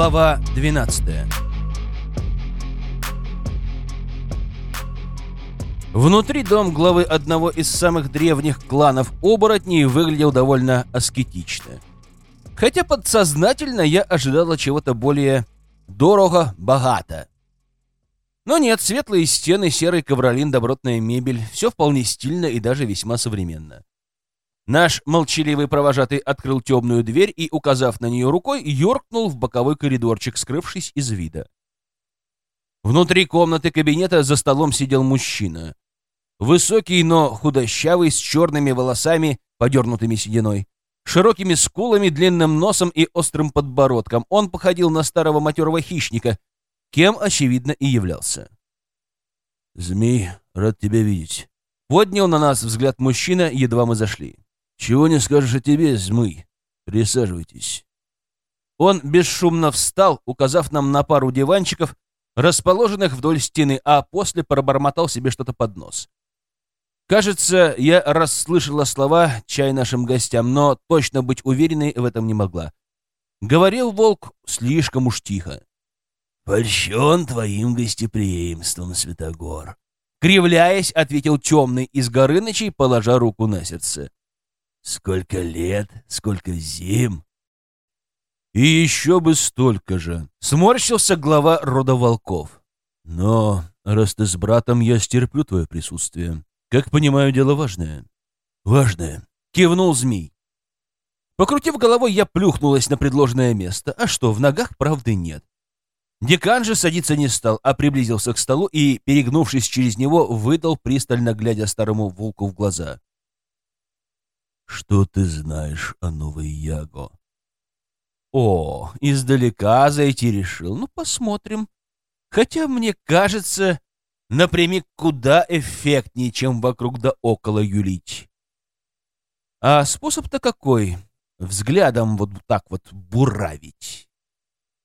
Глава 12 Внутри дом главы одного из самых древних кланов оборотней выглядел довольно аскетично. Хотя подсознательно я ожидала чего-то более дорого-богато. Но нет, светлые стены, серый ковролин, добротная мебель — все вполне стильно и даже весьма современно. Наш молчаливый провожатый открыл темную дверь и, указав на нее рукой, юркнул в боковой коридорчик, скрывшись из вида. Внутри комнаты кабинета за столом сидел мужчина. Высокий, но худощавый, с черными волосами, подернутыми сединой, широкими скулами, длинным носом и острым подбородком. Он походил на старого матерого хищника, кем, очевидно, и являлся. «Змей, рад тебя видеть». Поднял на нас взгляд мужчина, едва мы зашли. «Чего не скажешь о тебе, Змый? Присаживайтесь». Он бесшумно встал, указав нам на пару диванчиков, расположенных вдоль стены, а после пробормотал себе что-то под нос. Кажется, я расслышала слова «чай нашим гостям», но точно быть уверенной в этом не могла. Говорил волк слишком уж тихо. «Польщен твоим гостеприимством, Святогор», — кривляясь, ответил темный из Горынычей, положа руку на сердце. Сколько лет, сколько зим. И еще бы столько же. Сморщился глава рода волков. Но раз ты с братом, я стерплю твое присутствие. Как понимаю, дело важное. Важное. Кивнул змей. Покрутив головой, я плюхнулась на предложенное место. А что, в ногах правды нет. Декан же садиться не стал, а приблизился к столу и, перегнувшись через него, выдал, пристально глядя старому волку в глаза. Что ты знаешь о Новой Яго? О, издалека зайти решил. Ну, посмотрим. Хотя, мне кажется, напрямик куда эффектнее, чем вокруг да около юлить. А способ-то какой? Взглядом вот так вот буравить.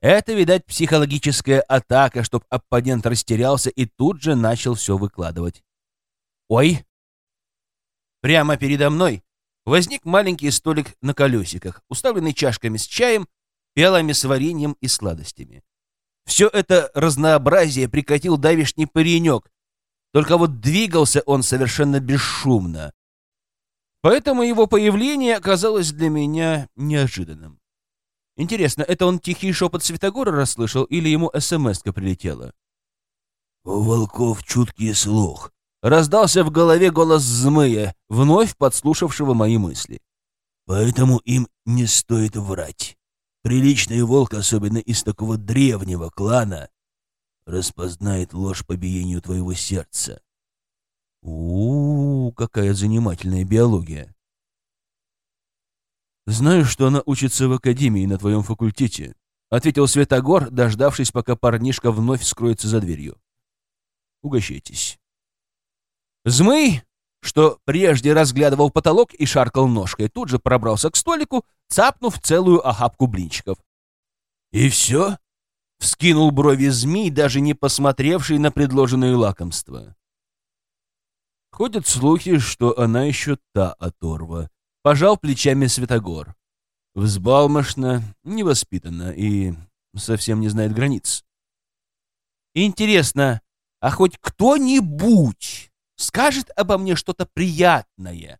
Это, видать, психологическая атака, чтоб оппонент растерялся и тут же начал все выкладывать. Ой! Прямо передо мной возник маленький столик на колесиках, уставленный чашками с чаем, пиалами с вареньем и сладостями. Все это разнообразие прикатил давишний паренек, только вот двигался он совершенно бесшумно. Поэтому его появление оказалось для меня неожиданным. Интересно, это он тихий шепот Святогора расслышал или ему СМС-ка прилетела? «У волков чуткий слух», Раздался в голове голос Змея, вновь подслушавшего мои мысли. «Поэтому им не стоит врать. Приличный волк, особенно из такого древнего клана, распознает ложь по биению твоего сердца». У, -у, у какая занимательная биология. «Знаю, что она учится в академии на твоем факультете», — ответил Светогор, дождавшись, пока парнишка вновь скроется за дверью. «Угощайтесь». Змей, что прежде разглядывал потолок и шаркал ножкой, тут же пробрался к столику, цапнув целую охапку блинчиков. «И все?» — вскинул брови змей, даже не посмотревший на предложенные лакомства. Ходят слухи, что она еще та оторва. Пожал плечами Святогор. Взбалмошна, невоспитанна и совсем не знает границ. Интересно, а хоть кто-нибудь скажет обо мне что-то приятное,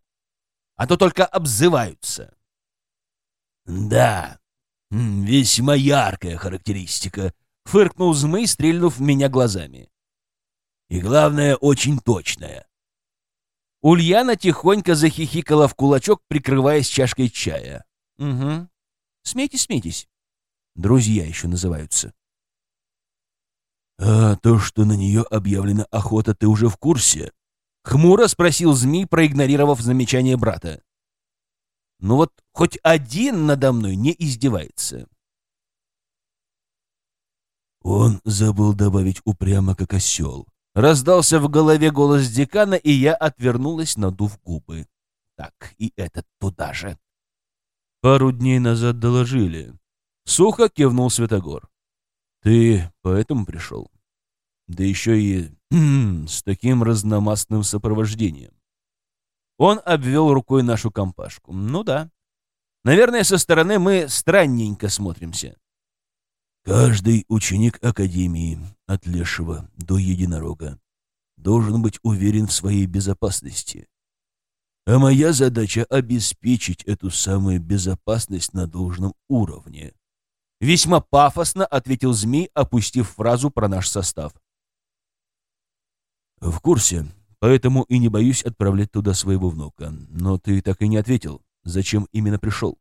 а то только обзываются. Да, весьма яркая характеристика, фыркнул Змей, стрельнув в меня глазами. И главное, очень точная. Ульяна тихонько захихикала в кулачок, прикрываясь чашкой чая. Угу. Смейтесь, смейтесь. Друзья еще называются. А то, что на нее объявлена охота, ты уже в курсе? Хмуро спросил змей, проигнорировав замечание брата. Ну вот хоть один надо мной не издевается. Он забыл добавить упрямо, как осел. Раздался в голове голос декана, и я отвернулась, надув губы. Так, и этот туда же. Пару дней назад доложили. Сухо кивнул Святогор. Ты поэтому пришел? Да еще и с таким разномастным сопровождением. Он обвел рукой нашу компашку. Ну да. Наверное, со стороны мы странненько смотримся. Каждый ученик Академии, от лешего до единорога, должен быть уверен в своей безопасности. А моя задача — обеспечить эту самую безопасность на должном уровне. Весьма пафосно ответил Змей, опустив фразу про наш состав. В курсе, поэтому и не боюсь отправлять туда своего внука. Но ты так и не ответил, зачем именно пришел.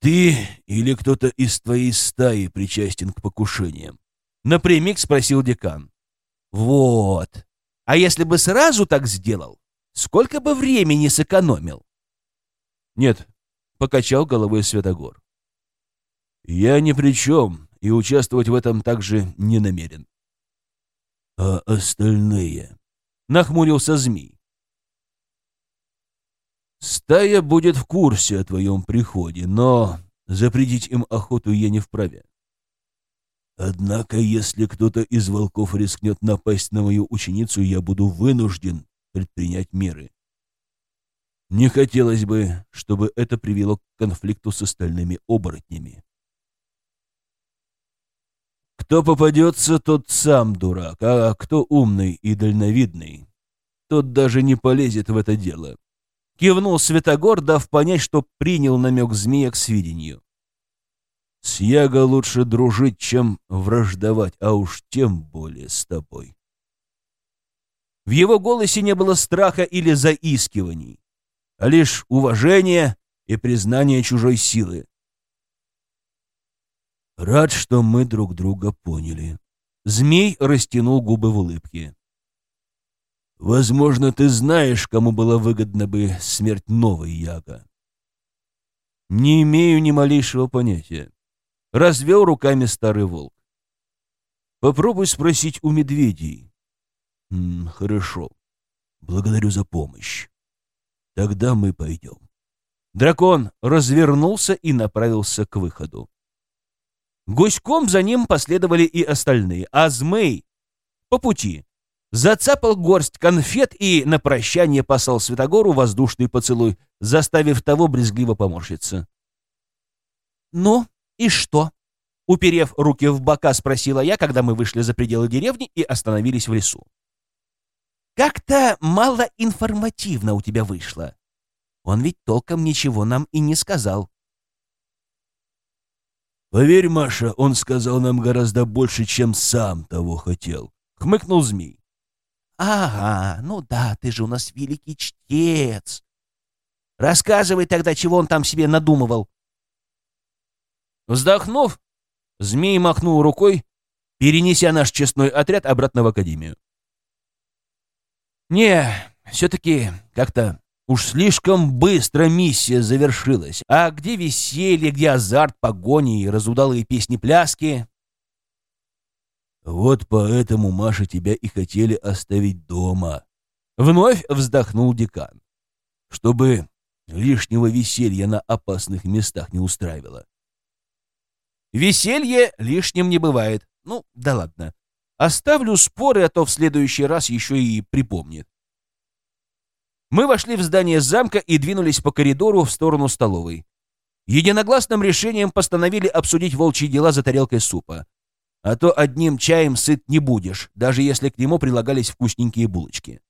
Ты или кто-то из твоей стаи причастен к покушениям? Напрямик спросил декан. Вот. А если бы сразу так сделал, сколько бы времени сэкономил? Нет, покачал головой Святогор. Я ни при чем и участвовать в этом также не намерен. А остальные? Нахмурился змей. Стая будет в курсе о твоем приходе, но запретить им охоту я не вправе. Однако, если кто-то из волков рискнет напасть на мою ученицу, я буду вынужден предпринять меры. Не хотелось бы, чтобы это привело к конфликту с остальными оборотнями. Кто попадется, тот сам дурак, а кто умный и дальновидный, тот даже не полезет в это дело. Кивнул Светогор, дав понять, что принял намек змея к сведению. С Яго лучше дружить, чем враждовать, а уж тем более с тобой. В его голосе не было страха или заискиваний, а лишь уважение и признание чужой силы. Рад, что мы друг друга поняли. Змей растянул губы в улыбке. Возможно, ты знаешь, кому была выгодна бы смерть новой Яга. Не имею ни малейшего понятия. Развел руками старый волк. Попробуй спросить у медведей. М -м, хорошо. Благодарю за помощь. Тогда мы пойдем. Дракон развернулся и направился к выходу. Гуськом за ним последовали и остальные, а Змей по пути зацапал горсть конфет и на прощание послал Святогору воздушный поцелуй, заставив того брезгливо поморщиться. «Ну и что?» — уперев руки в бока, спросила я, когда мы вышли за пределы деревни и остановились в лесу. «Как-то мало информативно у тебя вышло. Он ведь толком ничего нам и не сказал». «Поверь, Маша, он сказал нам гораздо больше, чем сам того хотел», — хмыкнул змей. «Ага, ну да, ты же у нас великий чтец. Рассказывай тогда, чего он там себе надумывал». Вздохнув, змей махнул рукой, перенеся наш честной отряд обратно в академию. «Не, все-таки как-то Уж слишком быстро миссия завершилась. А где веселье, где азарт, погони и разудалые песни-пляски? Вот поэтому Маша тебя и хотели оставить дома. Вновь вздохнул декан. Чтобы лишнего веселья на опасных местах не устраивало. Веселье лишним не бывает. Ну, да ладно. Оставлю споры, а то в следующий раз еще и припомнит. Мы вошли в здание замка и двинулись по коридору в сторону столовой. Единогласным решением постановили обсудить волчьи дела за тарелкой супа. А то одним чаем сыт не будешь, даже если к нему прилагались вкусненькие булочки.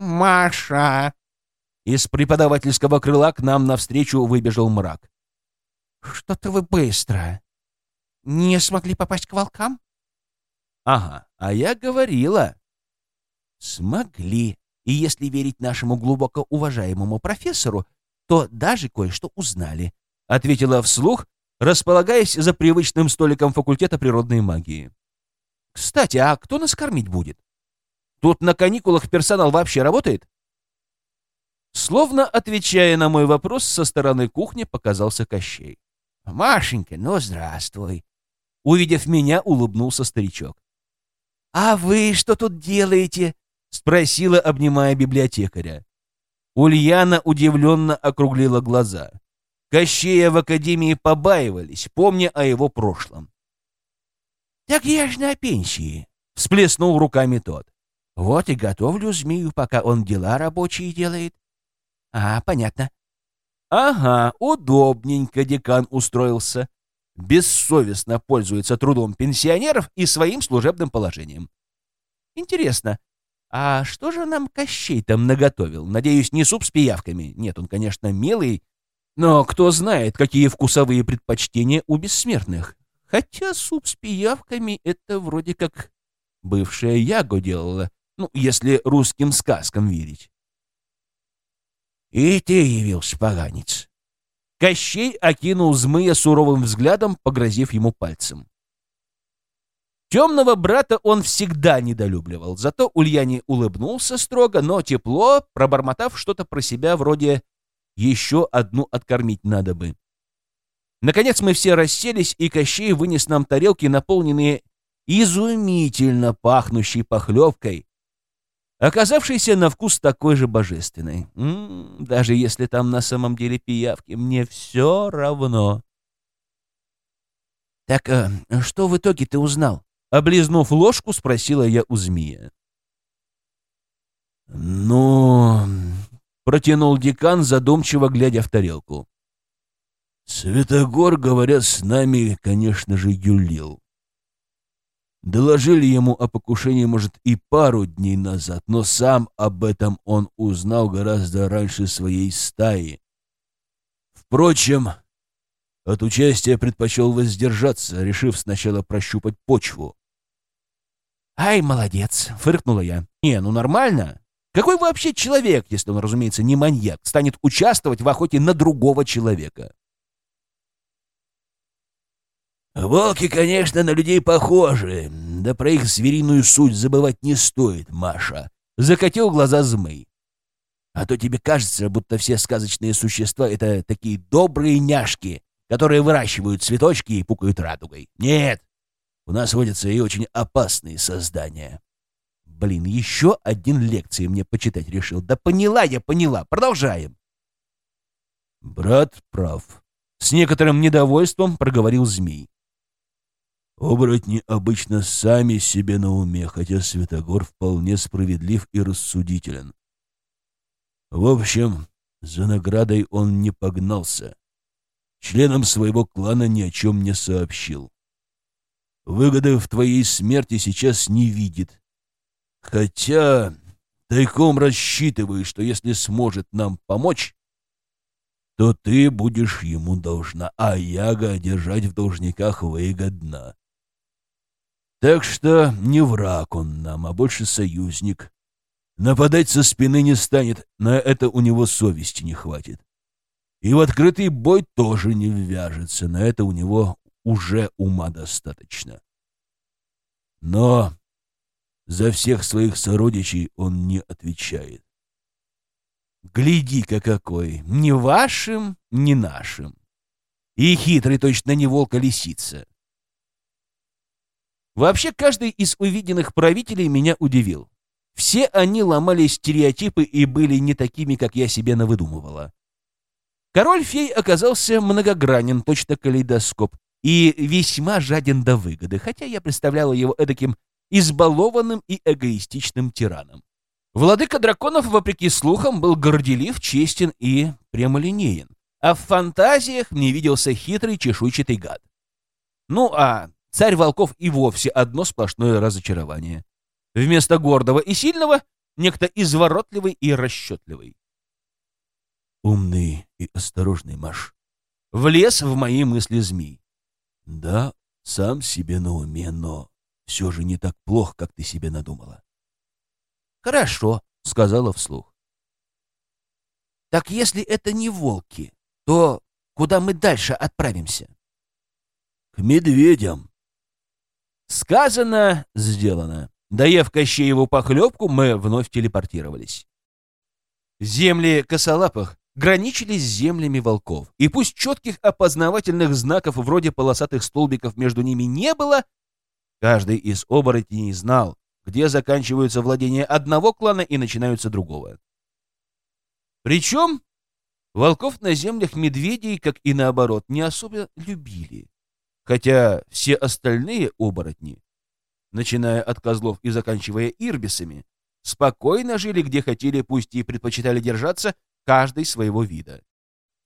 «Маша!» Из преподавательского крыла к нам навстречу выбежал мрак. «Что-то вы быстро. Не смогли попасть к волкам?» «Ага, а я говорила». «Смогли», и если верить нашему глубоко уважаемому профессору, то даже кое-что узнали», — ответила вслух, располагаясь за привычным столиком факультета природной магии. «Кстати, а кто нас кормить будет? Тут на каникулах персонал вообще работает?» Словно отвечая на мой вопрос, со стороны кухни показался Кощей. «Машенька, ну здравствуй!» Увидев меня, улыбнулся старичок. «А вы что тут делаете?» — спросила, обнимая библиотекаря. Ульяна удивленно округлила глаза. Кощея в академии побаивались, помня о его прошлом. «Так я ж на пенсии», — всплеснул руками тот. «Вот и готовлю змею, пока он дела рабочие делает». «А, понятно». «Ага, удобненько декан устроился. бессовестно пользуется трудом пенсионеров и своим служебным положением. Интересно, а что же нам Кощей там наготовил? Надеюсь, не суп с пиявками. Нет, он, конечно, милый, но кто знает, какие вкусовые предпочтения у бессмертных. Хотя суп с пиявками — это вроде как бывшая Яго делала, ну, если русским сказкам верить. И ты явился, поганец. Кощей окинул Змыя суровым взглядом, погрозив ему пальцем. Темного брата он всегда недолюбливал, зато Ульяне улыбнулся строго, но тепло, пробормотав что-то про себя вроде «еще одну откормить надо бы». Наконец мы все расселись, и Кощей вынес нам тарелки, наполненные изумительно пахнущей похлебкой, оказавшейся на вкус такой же божественной. М -м, даже если там на самом деле пиявки, мне все равно. «Так э, что в итоге ты узнал?» Облизнув ложку, спросила я у змея. «Ну...» — протянул декан, задумчиво глядя в тарелку. «Светогор, говоря с нами, конечно же, юлил. Доложили ему о покушении, может, и пару дней назад, но сам об этом он узнал гораздо раньше своей стаи. Впрочем, от участия предпочел воздержаться, решив сначала прощупать почву. «Ай, молодец!» — фыркнула я. «Не, ну нормально. Какой вообще человек, если он, разумеется, не маньяк, станет участвовать в охоте на другого человека?» «Волки, конечно, на людей похожи, да про их звериную суть забывать не стоит, Маша», — закатил глаза змей. «А то тебе кажется, будто все сказочные существа — это такие добрые няшки, которые выращивают цветочки и пукают радугой. Нет, у нас водятся и очень опасные создания. Блин, еще один лекции мне почитать решил. Да поняла я, поняла. Продолжаем. Брат прав. С некоторым недовольством проговорил змей. Оборотни обычно сами себе на уме, хотя Святогор вполне справедлив и рассудителен. В общем, за наградой он не погнался. Членам своего клана ни о чем не сообщил выгоды в твоей смерти сейчас не видит. Хотя тайком рассчитывает, что если сможет нам помочь, то ты будешь ему должна, а Яга держать в должниках выгодно. Так что не враг он нам, а больше союзник. Нападать со спины не станет, на это у него совести не хватит. И в открытый бой тоже не ввяжется, на это у него уже ума достаточно. Но за всех своих сородичей он не отвечает. Гляди-ка какой! Ни вашим, ни нашим. И хитрый точно не волк-лисица. Вообще, каждый из увиденных правителей меня удивил. Все они ломали стереотипы и были не такими, как я себе навыдумывала. Король-фей оказался многогранен, точно калейдоскоп, и весьма жаден до выгоды, хотя я представляла его эдаким избалованным и эгоистичным тираном. Владыка драконов, вопреки слухам, был горделив, честен и прямолинеен, а в фантазиях мне виделся хитрый чешуйчатый гад. Ну а царь волков и вовсе одно сплошное разочарование. Вместо гордого и сильного — некто изворотливый и расчетливый. Умный и осторожный Маш. Влез в мои мысли змей. Да, сам себе на уме, но все же не так плохо, как ты себе надумала. Хорошо, сказала вслух. Так если это не волки, то куда мы дальше отправимся? К медведям. Сказано, сделано. Доев Кощееву похлебку, мы вновь телепортировались. Земли косолапых граничили с землями волков. И пусть четких опознавательных знаков вроде полосатых столбиков между ними не было, каждый из оборотней знал, где заканчиваются владения одного клана и начинаются другого. Причем волков на землях медведей, как и наоборот, не особо любили. Хотя все остальные оборотни, начиная от козлов и заканчивая ирбисами, спокойно жили где хотели, пусть и предпочитали держаться каждый своего вида.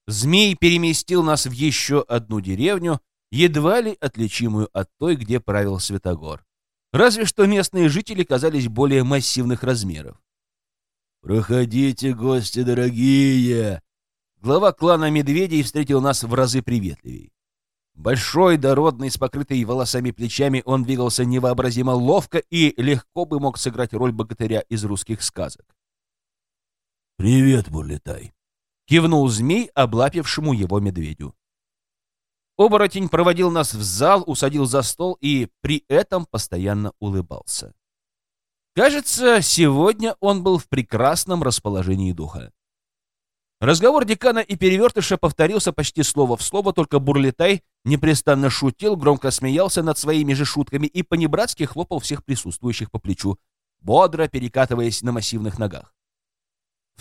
Змей переместил нас в еще одну деревню, едва ли отличимую от той, где правил Святогор. Разве что местные жители казались более массивных размеров. «Проходите, гости дорогие!» Глава клана медведей встретил нас в разы приветливей. Большой, дородный, с покрытой волосами плечами, он двигался невообразимо ловко и легко бы мог сыграть роль богатыря из русских сказок. «Привет, Бурлетай!» — кивнул змей, облапившему его медведю. Оборотень проводил нас в зал, усадил за стол и при этом постоянно улыбался. Кажется, сегодня он был в прекрасном расположении духа. Разговор декана и перевертыша повторился почти слово в слово, только Бурлетай непрестанно шутил, громко смеялся над своими же шутками и понебратски хлопал всех присутствующих по плечу, бодро перекатываясь на массивных ногах.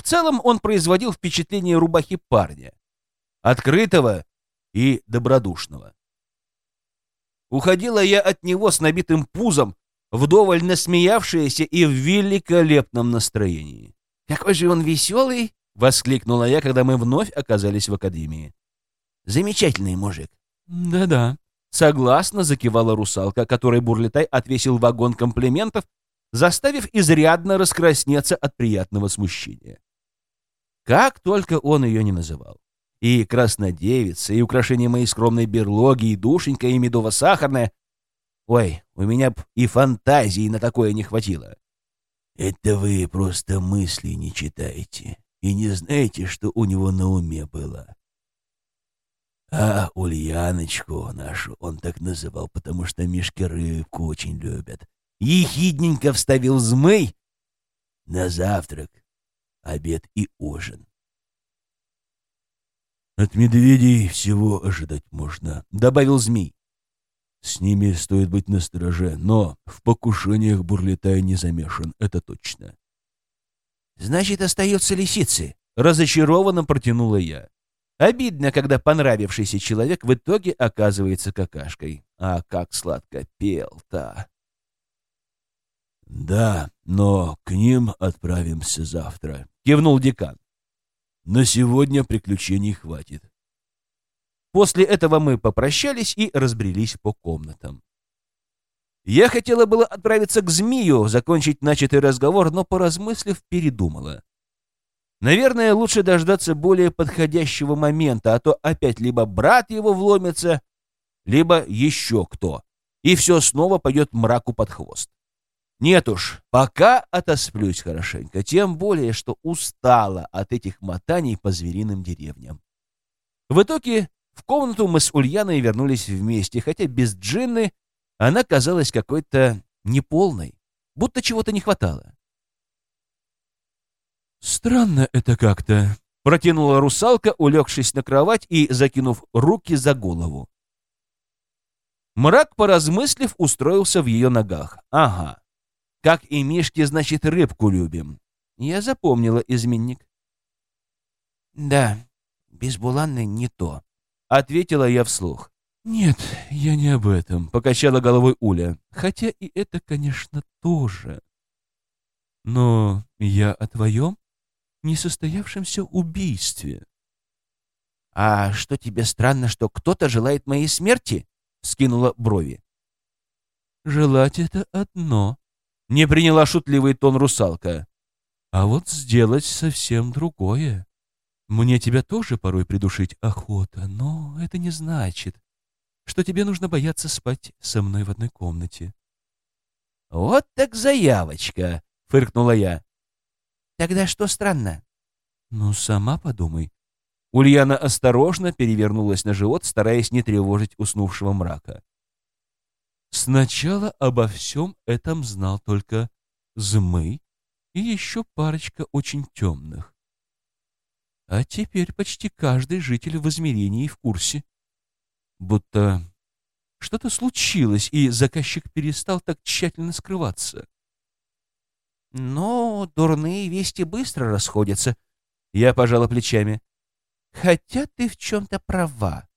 В целом он производил впечатление рубахи парня. Открытого и добродушного. Уходила я от него с набитым пузом, вдоволь насмеявшаяся и в великолепном настроении. «Какой же он веселый!» — воскликнула я, когда мы вновь оказались в академии. «Замечательный мужик». «Да-да», — согласно закивала русалка, которой Бурлетай отвесил вагон комплиментов, заставив изрядно раскраснеться от приятного смущения. Как только он ее не называл. И краснодевица, и украшение моей скромной берлоги, и душенька, и медово-сахарная. Ой, у меня б и фантазии на такое не хватило. Это вы просто мысли не читаете и не знаете, что у него на уме было. А Ульяночку нашу он так называл, потому что мишки рыбку очень любят. Ехидненько вставил змей на завтрак, обед и ужин. От медведей всего ожидать можно, — добавил змей. С ними стоит быть настороже, но в покушениях Бурлетай не замешан, это точно. Значит, остаются лисицы. Разочарованно протянула я. Обидно, когда понравившийся человек в итоге оказывается какашкой. А как сладко пел-то. Да, но к ним отправимся завтра, кивнул декан. На сегодня приключений хватит. После этого мы попрощались и разбрелись по комнатам. Я хотела было отправиться к змею, закончить начатый разговор, но, поразмыслив, передумала. Наверное, лучше дождаться более подходящего момента, а то опять либо брат его вломится, либо еще кто, и все снова пойдет мраку под хвост. Нет уж, пока отосплюсь хорошенько, тем более, что устала от этих мотаний по звериным деревням. В итоге в комнату мы с Ульяной вернулись вместе, хотя без Джинны она казалась какой-то неполной, будто чего-то не хватало. «Странно это как-то», — протянула русалка, улегшись на кровать и закинув руки за голову. Мрак, поразмыслив, устроился в ее ногах. «Ага. Как и Мишки, значит, рыбку любим». Я запомнила изменник. «Да, без Буланны не то», — ответила я вслух. «Нет, я не об этом», — покачала головой Уля. «Хотя и это, конечно, тоже. Но я о твоем несостоявшемся убийстве». «А что тебе странно, что кто-то желает моей смерти?» — скинула брови. «Желать — это одно», — не приняла шутливый тон русалка. «А вот сделать совсем другое. Мне тебя тоже порой придушить охота, но это не значит, что тебе нужно бояться спать со мной в одной комнате. «Вот так заявочка!» — фыркнула я. «Тогда что странно?» «Ну, сама подумай». Ульяна осторожно перевернулась на живот, стараясь не тревожить уснувшего мрака. Сначала обо всем этом знал только Змый и еще парочка очень темных. А теперь почти каждый житель в измерении в курсе будто что-то случилось, и заказчик перестал так тщательно скрываться. Но дурные вести быстро расходятся. Я пожала плечами. Хотя ты в чем-то права.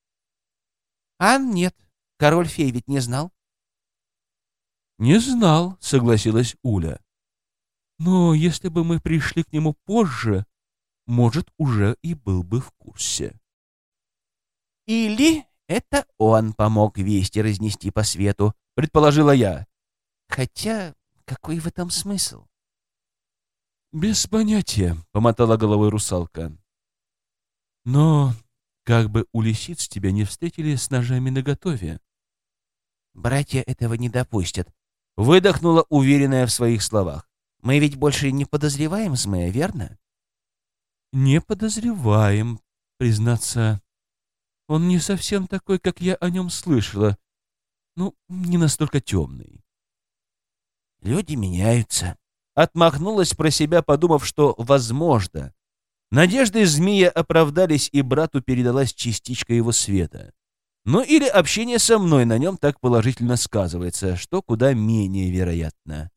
А нет, король-фей ведь не знал. Не знал, согласилась Уля. Но если бы мы пришли к нему позже, может, уже и был бы в курсе. Или Это он помог вести разнести по свету, предположила я. Хотя, какой в этом смысл? Без понятия, помотала головой русалка. Но как бы у лисиц тебя не встретили с ножами наготове. Братья этого не допустят. Выдохнула, уверенная в своих словах. Мы ведь больше не подозреваем Змея, верно? Не подозреваем, признаться. Он не совсем такой, как я о нем слышала. Ну, не настолько темный. Люди меняются. Отмахнулась про себя, подумав, что, возможно, надежды змея оправдались, и брату передалась частичка его света. Ну или общение со мной на нем так положительно сказывается, что куда менее вероятно.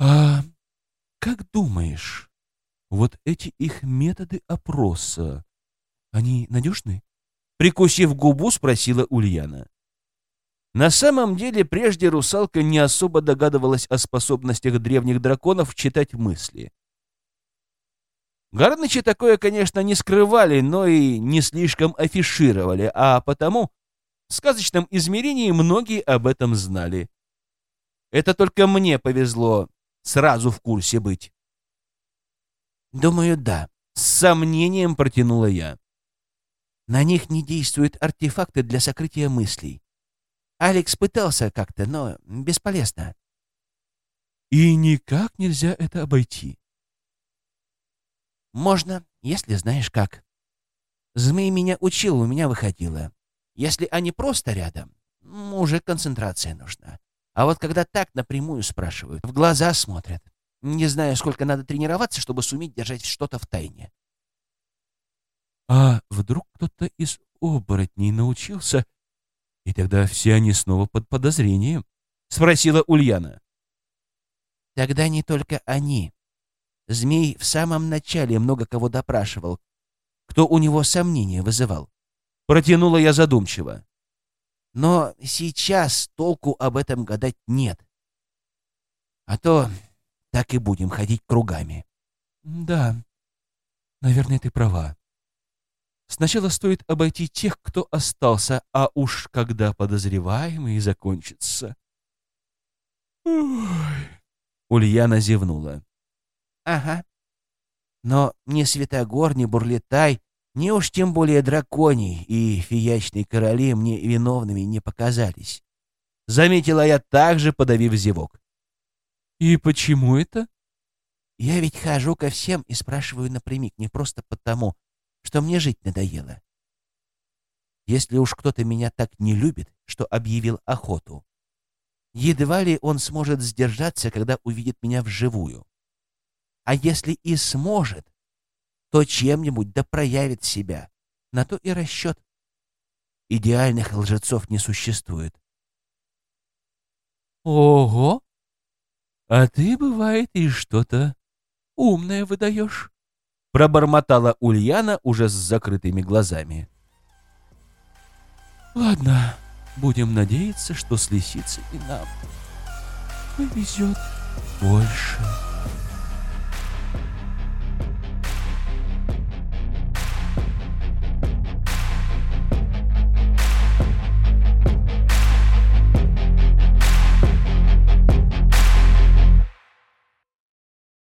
«А как думаешь, вот эти их методы опроса, они надежны?» Прикусив губу, спросила Ульяна. На самом деле, прежде русалка не особо догадывалась о способностях древних драконов читать мысли. Гарнычи такое, конечно, не скрывали, но и не слишком афишировали, а потому в сказочном измерении многие об этом знали. Это только мне повезло сразу в курсе быть. Думаю, да. С сомнением протянула я. На них не действуют артефакты для сокрытия мыслей. Алекс пытался как-то, но бесполезно. И никак нельзя это обойти. Можно, если знаешь как. Змей меня учил, у меня выходило. Если они просто рядом, уже концентрация нужна. А вот когда так напрямую спрашивают, в глаза смотрят. Не знаю, сколько надо тренироваться, чтобы суметь держать что-то в тайне. А вдруг кто-то из оборотней научился, и тогда все они снова под подозрением? Спросила Ульяна. Тогда не только они. Змей в самом начале много кого допрашивал, кто у него сомнения вызывал. Протянула я задумчиво. Но сейчас толку об этом гадать нет. А то так и будем ходить кругами. Да, наверное, ты права. Сначала стоит обойти тех, кто остался, а уж когда подозреваемый закончится. Ульяна зевнула. Ага. Но ни Святогор, ни Бурлетай не уж тем более драконий и фиячные короли мне виновными не показались. Заметила я также, подавив зевок. «И почему это?» «Я ведь хожу ко всем и спрашиваю напрямик, не просто потому, что мне жить надоело. Если уж кто-то меня так не любит, что объявил охоту, едва ли он сможет сдержаться, когда увидит меня вживую. А если и сможет, то чем-нибудь да проявит себя. На то и расчет. Идеальных лжецов не существует. Ого! А ты, бывает, и что-то умное выдаешь. Пробормотала Ульяна уже с закрытыми глазами. Ладно, будем надеяться, что с лисицей и нам повезет больше.